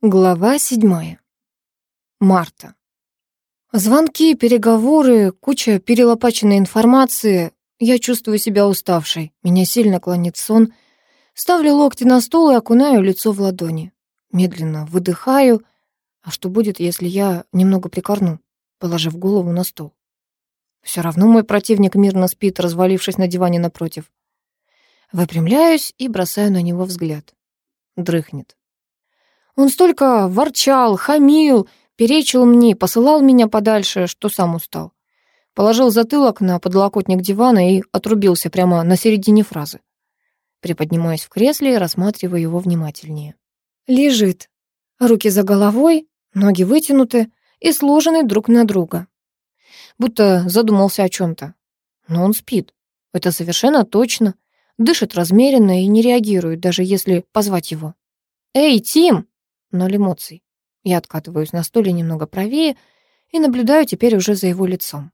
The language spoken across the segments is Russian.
Глава седьмая. Марта. Звонки, переговоры, куча перелопаченной информации. Я чувствую себя уставшей. Меня сильно клонит сон. Ставлю локти на стол и окунаю лицо в ладони. Медленно выдыхаю. А что будет, если я немного прикорну, положив голову на стол? Все равно мой противник мирно спит, развалившись на диване напротив. Выпрямляюсь и бросаю на него взгляд. Дрыхнет. Он столько ворчал, хамил, перечил мне, посылал меня подальше, что сам устал. Положил затылок на подлокотник дивана и отрубился прямо на середине фразы. Приподнимаюсь в кресле и рассматриваю его внимательнее. Лежит. Руки за головой, ноги вытянуты и сложены друг на друга. Будто задумался о чем то Но он спит. Это совершенно точно. Дышит размеренно и не реагирует, даже если позвать его. «Эй, Тим!» Ноль эмоций. Я откатываюсь на стуле немного правее и наблюдаю теперь уже за его лицом.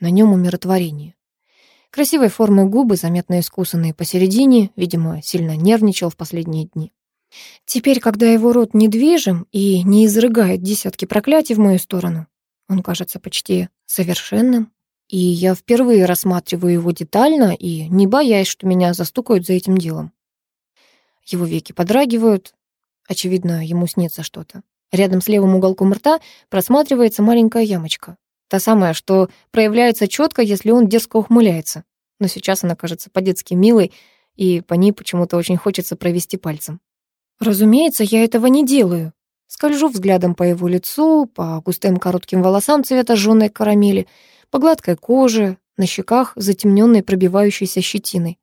На нем умиротворение. Красивой формы губы, заметно искусанные посередине, видимо, сильно нервничал в последние дни. Теперь, когда его рот недвижим и не изрыгает десятки проклятий в мою сторону, он кажется почти совершенным, и я впервые рассматриваю его детально и не боясь, что меня застукают за этим делом. Его веки подрагивают, Очевидно, ему снится что-то. Рядом с левым уголком рта просматривается маленькая ямочка. Та самая, что проявляется четко, если он дерзко ухмыляется. Но сейчас она кажется по-детски милой, и по ней почему-то очень хочется провести пальцем. Разумеется, я этого не делаю. Скольжу взглядом по его лицу, по густым коротким волосам цвета жжёной карамели, по гладкой коже, на щеках, затемненной пробивающейся щетиной.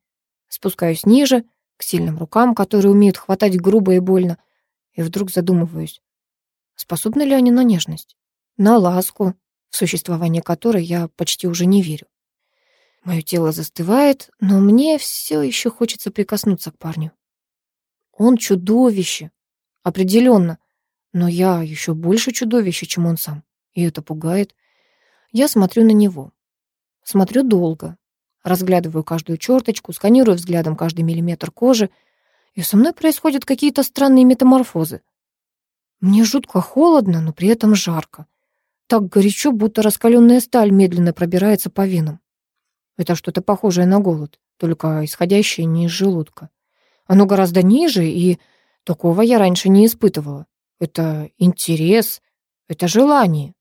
Спускаюсь ниже, к сильным рукам, которые умеют хватать грубо и больно, и вдруг задумываюсь, способны ли они на нежность, на ласку, в существование которой я почти уже не верю. Мое тело застывает, но мне все еще хочется прикоснуться к парню. Он чудовище, определенно, но я еще больше чудовище, чем он сам, и это пугает. Я смотрю на него. Смотрю долго, разглядываю каждую черточку, сканирую взглядом каждый миллиметр кожи, и со мной происходят какие-то странные метаморфозы. Мне жутко холодно, но при этом жарко. Так горячо, будто раскаленная сталь медленно пробирается по венам. Это что-то похожее на голод, только исходящее не из желудка. Оно гораздо ниже, и такого я раньше не испытывала. Это интерес, это желание.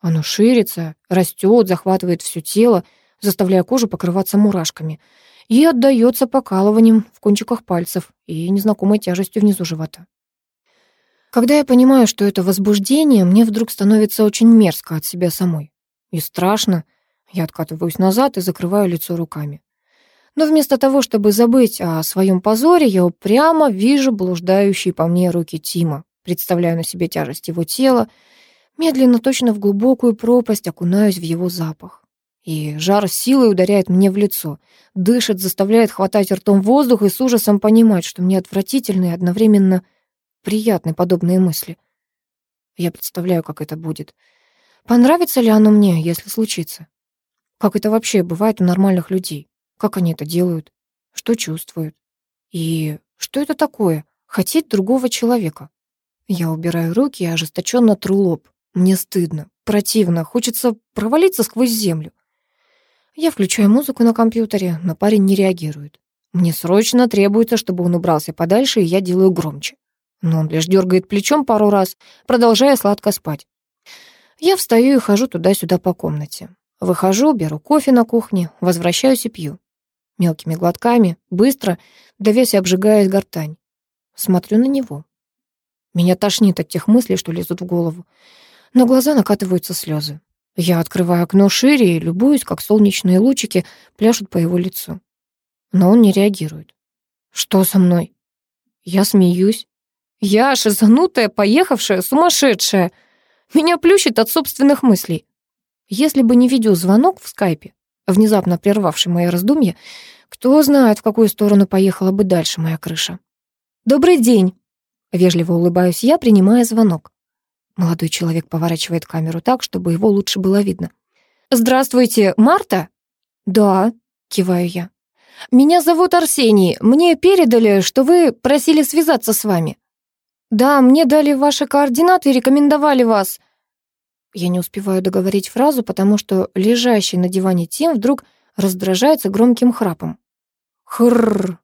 Оно ширится, растет, захватывает все тело, заставляя кожу покрываться мурашками — и отдаётся покалыванием в кончиках пальцев и незнакомой тяжестью внизу живота. Когда я понимаю, что это возбуждение, мне вдруг становится очень мерзко от себя самой. И страшно. Я откатываюсь назад и закрываю лицо руками. Но вместо того, чтобы забыть о своем позоре, я упрямо вижу блуждающие по мне руки Тима, представляю на себе тяжесть его тела, медленно, точно в глубокую пропасть окунаюсь в его запах. И жар силой ударяет мне в лицо. Дышит, заставляет хватать ртом воздух и с ужасом понимать, что мне отвратительны и одновременно приятны подобные мысли. Я представляю, как это будет. Понравится ли оно мне, если случится? Как это вообще бывает у нормальных людей? Как они это делают? Что чувствуют? И что это такое? Хотеть другого человека? Я убираю руки и ожесточенно тру лоб. Мне стыдно, противно, хочется провалиться сквозь землю. Я включаю музыку на компьютере, но парень не реагирует. Мне срочно требуется, чтобы он убрался подальше, и я делаю громче. Но он лишь дергает плечом пару раз, продолжая сладко спать. Я встаю и хожу туда-сюда по комнате. Выхожу, беру кофе на кухне, возвращаюсь и пью. Мелкими глотками, быстро, давясь и обжигаясь гортань. Смотрю на него. Меня тошнит от тех мыслей, что лезут в голову. На глаза накатываются слезы. Я открываю окно шире и любуюсь, как солнечные лучики пляшут по его лицу. Но он не реагирует. Что со мной? Я смеюсь. Я шизанутая, поехавшая, сумасшедшая. Меня плющит от собственных мыслей. Если бы не видеозвонок в скайпе, внезапно прервавший мои раздумья, кто знает, в какую сторону поехала бы дальше моя крыша. «Добрый день!» — вежливо улыбаюсь я, принимая звонок. Молодой человек поворачивает камеру так, чтобы его лучше было видно. «Здравствуйте, Марта?» «Да», — киваю я. «Меня зовут Арсений. Мне передали, что вы просили связаться с вами». Да, мне дали ваши координаты и рекомендовали вас. Я не успеваю договорить фразу, потому что лежащий на диване Тим вдруг раздражается громким храпом. Хрррр.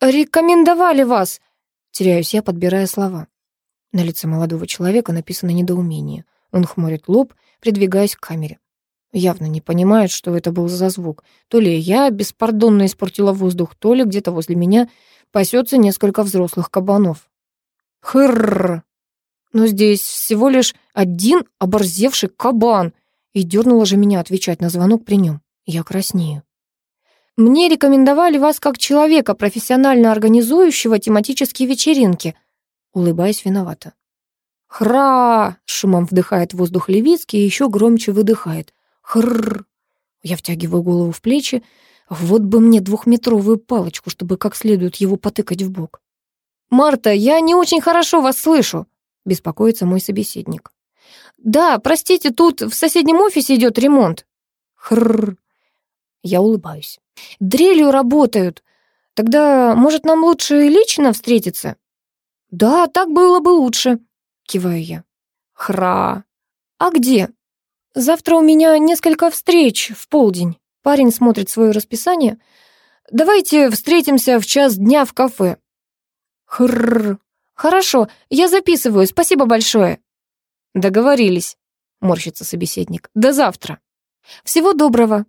Рекомендовали вас. Теряюсь я, подбирая слова. На лице молодого человека написано недоумение. Он хмурит лоб, придвигаясь к камере. Явно не понимает, что это был за звук. То ли я беспардонно испортила воздух, то ли где-то возле меня пасется несколько взрослых кабанов. Хрррр. Но здесь всего лишь один оборзевший кабан. И дернула же меня отвечать на звонок при нем. Я краснею. Мне рекомендовали вас как человека, профессионально организующего тематические вечеринки. Улыбаясь виновата. «Хра!» — шумом вдыхает воздух Левицкий и еще громче выдыхает. Хрррр. Я втягиваю голову в плечи. Вот бы мне двухметровую палочку, чтобы как следует его потыкать в бок. «Марта, я не очень хорошо вас слышу», — беспокоится мой собеседник. «Да, простите, тут в соседнем офисе идет ремонт». Хрррр. Я улыбаюсь. «Дрелью работают. Тогда, может, нам лучше лично встретиться?» «Да, так было бы лучше», — киваю я. «Хра. А где?» Завтра у меня несколько встреч в полдень. Парень смотрит свое расписание. Давайте встретимся в час дня в кафе. Хрррр. Хорошо, я записываю, спасибо большое. Договорились, морщится собеседник. До завтра. Всего доброго.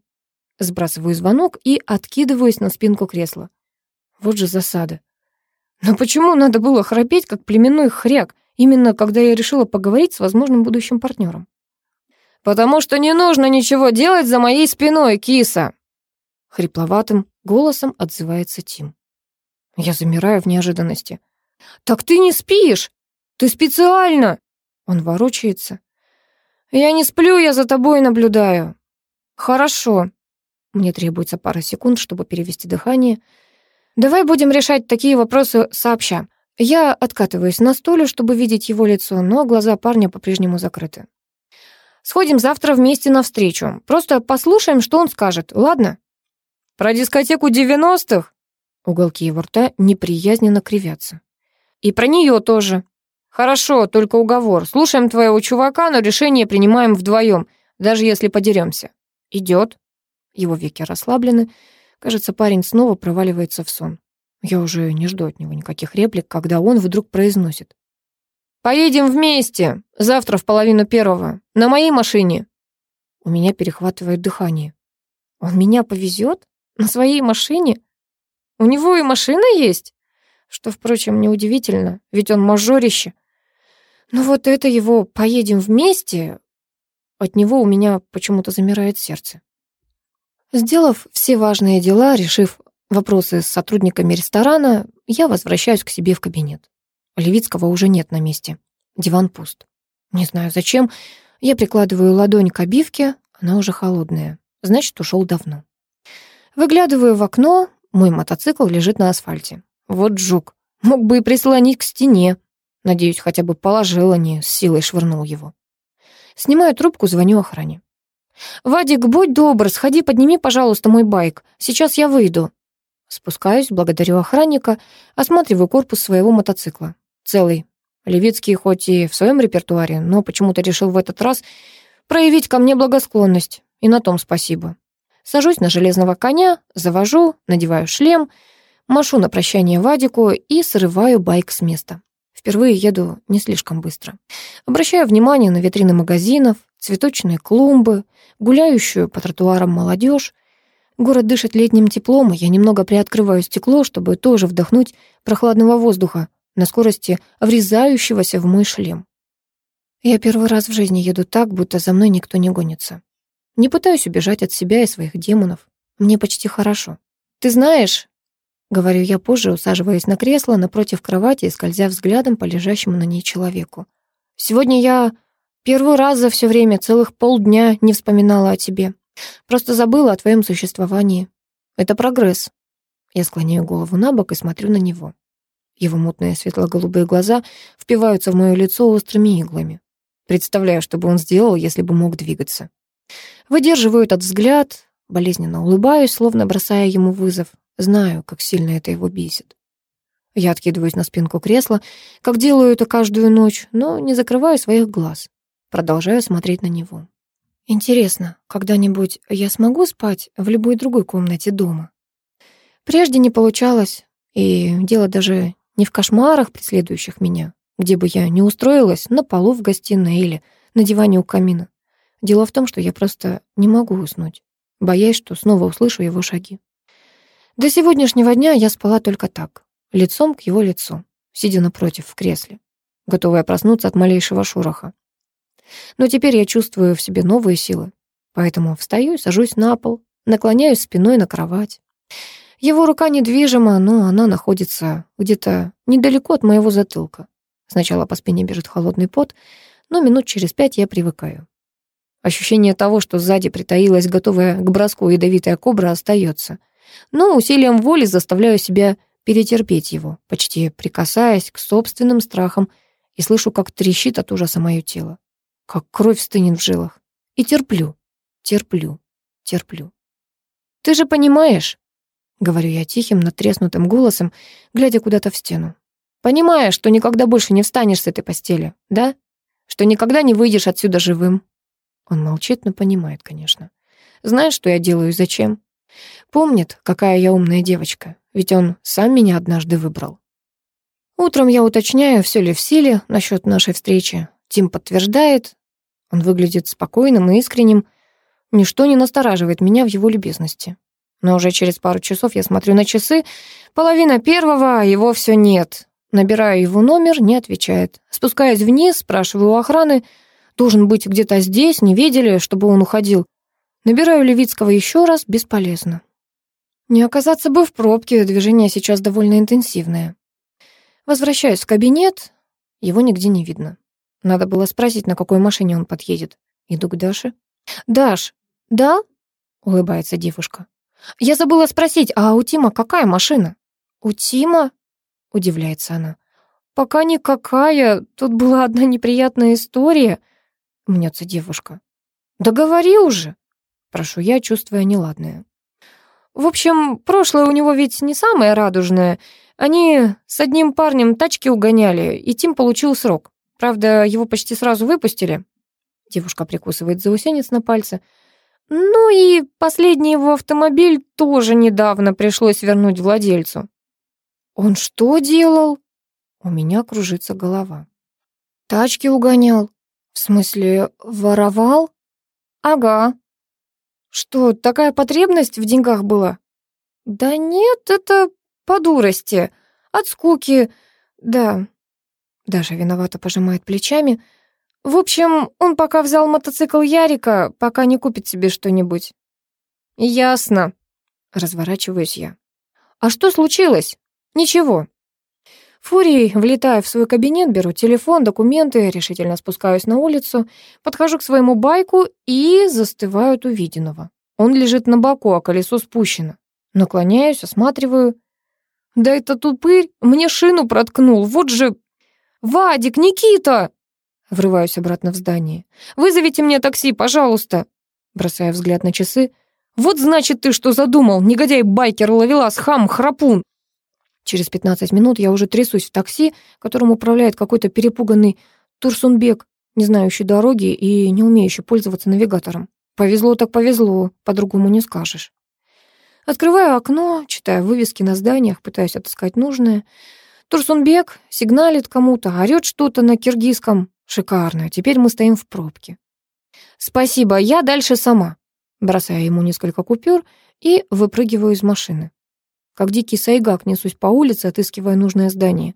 Сбрасываю звонок и откидываюсь на спинку кресла. Вот же засада. Но почему надо было храпеть, как племенной хряк, именно когда я решила поговорить с возможным будущим партнером? «Потому что не нужно ничего делать за моей спиной, киса!» Хрипловатым голосом отзывается Тим. Я замираю в неожиданности. «Так ты не спишь! Ты специально!» Он ворочается. «Я не сплю, я за тобой наблюдаю». «Хорошо». Мне требуется пара секунд, чтобы перевести дыхание. «Давай будем решать такие вопросы сообща». Я откатываюсь на стуле, чтобы видеть его лицо, но глаза парня по-прежнему закрыты. Сходим завтра вместе навстречу. Просто послушаем, что он скажет, ладно? Про дискотеку девяностых? Уголки его рта неприязненно кривятся. И про нее тоже. Хорошо, только уговор. Слушаем твоего чувака, но решение принимаем вдвоем, даже если подеремся. Идет. Его веки расслаблены. Кажется, парень снова проваливается в сон. Я уже не жду от него никаких реплик, когда он вдруг произносит. «Поедем вместе, завтра в половину первого, на моей машине». У меня перехватывает дыхание. «Он меня повезет? На своей машине? У него и машина есть?» Что, впрочем, неудивительно, ведь он мажорище. Но вот это его «поедем вместе» От него у меня почему-то замирает сердце. Сделав все важные дела, решив вопросы с сотрудниками ресторана, я возвращаюсь к себе в кабинет. Левицкого уже нет на месте. Диван пуст. Не знаю зачем. Я прикладываю ладонь к обивке, она уже холодная. Значит, ушел давно. Выглядываю в окно, мой мотоцикл лежит на асфальте. Вот жук. Мог бы и прислонить к стене. Надеюсь, хотя бы положил, а не с силой швырнул его. Снимаю трубку, звоню охране. «Вадик, будь добр, сходи, подними, пожалуйста, мой байк. Сейчас я выйду». Спускаюсь, благодарю охранника, осматриваю корпус своего мотоцикла. Целый. Левицкий хоть и в своем репертуаре, но почему-то решил в этот раз проявить ко мне благосклонность. И на том спасибо. Сажусь на железного коня, завожу, надеваю шлем, машу на прощание Вадику и срываю байк с места. Впервые еду не слишком быстро. Обращаю внимание на витрины магазинов, цветочные клумбы, гуляющую по тротуарам молодежь. Город дышит летним теплом, и я немного приоткрываю стекло, чтобы тоже вдохнуть прохладного воздуха, на скорости врезающегося в мой шлем. Я первый раз в жизни еду так, будто за мной никто не гонится. Не пытаюсь убежать от себя и своих демонов. Мне почти хорошо. Ты знаешь, говорю я позже, усаживаясь на кресло напротив кровати и скользя взглядом по лежащему на ней человеку. Сегодня я первый раз за все время целых полдня не вспоминала о тебе. Просто забыла о твоем существовании. Это прогресс. Я склоняю голову на бок и смотрю на него. Его мутные светло-голубые глаза впиваются в мое лицо острыми иглами. Представляю, что бы он сделал, если бы мог двигаться. Выдерживаю этот взгляд, болезненно улыбаюсь, словно бросая ему вызов. Знаю, как сильно это его бесит. Я откидываюсь на спинку кресла, как делаю это каждую ночь, но не закрываю своих глаз. Продолжаю смотреть на него. Интересно, когда-нибудь я смогу спать в любой другой комнате дома? Прежде не получалось, и дело даже не в кошмарах, преследующих меня, где бы я не устроилась, на полу в гостиной или на диване у камина. Дело в том, что я просто не могу уснуть, боясь, что снова услышу его шаги. До сегодняшнего дня я спала только так, лицом к его лицу, сидя напротив в кресле, готовая проснуться от малейшего шороха. Но теперь я чувствую в себе новые силы. Поэтому встаю и сажусь на пол, наклоняюсь спиной на кровать. Его рука недвижима, но она находится где-то недалеко от моего затылка. Сначала по спине бежит холодный пот, но минут через пять я привыкаю. Ощущение того, что сзади притаилась, готовая к броску ядовитая кобра, остается. Но усилием воли заставляю себя перетерпеть его, почти прикасаясь к собственным страхам, и слышу, как трещит от ужаса мое тело как кровь стынет в жилах. И терплю, терплю, терплю. «Ты же понимаешь», — говорю я тихим, натреснутым голосом, глядя куда-то в стену, «понимаешь, что никогда больше не встанешь с этой постели, да? Что никогда не выйдешь отсюда живым». Он молчит, но понимает, конечно. Знает, что я делаю и зачем. Помнит, какая я умная девочка, ведь он сам меня однажды выбрал. Утром я уточняю, все ли в силе насчет нашей встречи, Тим подтверждает. Он выглядит спокойным и искренним. Ничто не настораживает меня в его любезности. Но уже через пару часов я смотрю на часы. Половина первого, а его все нет. Набираю его номер, не отвечает. Спускаясь вниз, спрашиваю у охраны. Должен быть где-то здесь, не видели, чтобы он уходил. Набираю Левицкого еще раз, бесполезно. Не оказаться бы в пробке, движение сейчас довольно интенсивное. Возвращаюсь в кабинет, его нигде не видно. Надо было спросить, на какой машине он подъедет. Иду к Даше. «Даш, да?» — улыбается девушка. «Я забыла спросить, а у Тима какая машина?» «У Тима?» — удивляется она. «Пока никакая. Тут была одна неприятная история», — мнется девушка. «Да говори уже!» — прошу я, чувствуя неладное. «В общем, прошлое у него ведь не самое радужное. Они с одним парнем тачки угоняли, и Тим получил срок. Правда, его почти сразу выпустили. Девушка прикусывает заусенец на пальце. Ну и последний его автомобиль тоже недавно пришлось вернуть владельцу. Он что делал? У меня кружится голова. Тачки угонял. В смысле, воровал? Ага. Что, такая потребность в деньгах была? Да нет, это по дурости. От скуки. Да, Даша виновато пожимает плечами. В общем, он пока взял мотоцикл Ярика, пока не купит себе что-нибудь. Ясно. Разворачиваюсь я. А что случилось? Ничего. Фурией влетаю в свой кабинет, беру телефон, документы, решительно спускаюсь на улицу, подхожу к своему байку и застываю от увиденного. Он лежит на боку, а колесо спущено. Наклоняюсь, осматриваю. Да это тупырь мне шину проткнул, вот же «Вадик, Никита!» Врываюсь обратно в здание. «Вызовите мне такси, пожалуйста!» Бросая взгляд на часы. «Вот значит ты что задумал, негодяй-байкер, ловелас, хам, храпун!» Через 15 минут я уже трясусь в такси, которым управляет какой-то перепуганный Турсунбек, не знающий дороги и не умеющий пользоваться навигатором. Повезло так повезло, по-другому не скажешь. Открываю окно, читаю вывески на зданиях, пытаюсь отыскать нужное. Турсунбек сигналит кому-то, орёт что-то на киргизском. Шикарно, теперь мы стоим в пробке. «Спасибо, я дальше сама», бросаю ему несколько купюр и выпрыгиваю из машины. Как дикий сайгак несусь по улице, отыскивая нужное здание.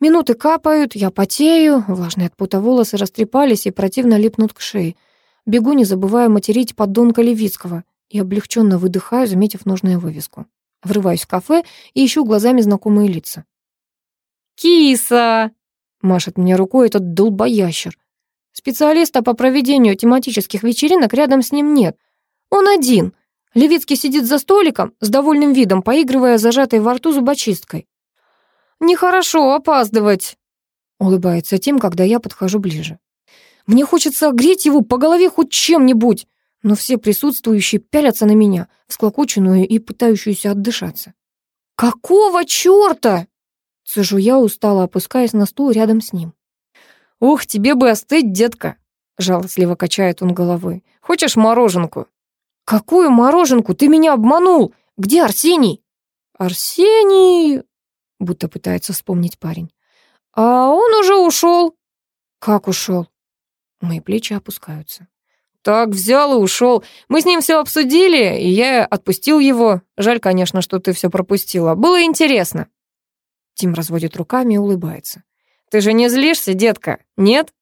Минуты капают, я потею, влажные от пота волосы растрепались и противно липнут к шее. Бегу, не забывая материть поддонка Левицкого, и облегченно выдыхаю, заметив нужную вывеску. Врываюсь в кафе и ищу глазами знакомые лица. «Киса!» — машет мне рукой этот долбоящер. Специалиста по проведению тематических вечеринок рядом с ним нет. Он один. Левицкий сидит за столиком, с довольным видом, поигрывая зажатой во рту зубочисткой. «Нехорошо опаздывать», — улыбается Тим, когда я подхожу ближе. «Мне хочется огреть его по голове хоть чем-нибудь, но все присутствующие пялятся на меня, всклокоченную и пытающуюся отдышаться». «Какого чёрта?» Цежу я, устало опускаясь на стул рядом с ним. «Ух, тебе бы остыть, детка!» Жалостливо качает он головой. «Хочешь мороженку?» «Какую мороженку? Ты меня обманул! Где Арсений?» «Арсений...» Будто пытается вспомнить парень. «А он уже ушел». «Как ушел?» Мои плечи опускаются. Так взял и ушел. Мы с ним все обсудили, и я отпустил его. Жаль, конечно, что ты все пропустила. Было интересно. Тим разводит руками и улыбается. Ты же не злишься, детка? Нет?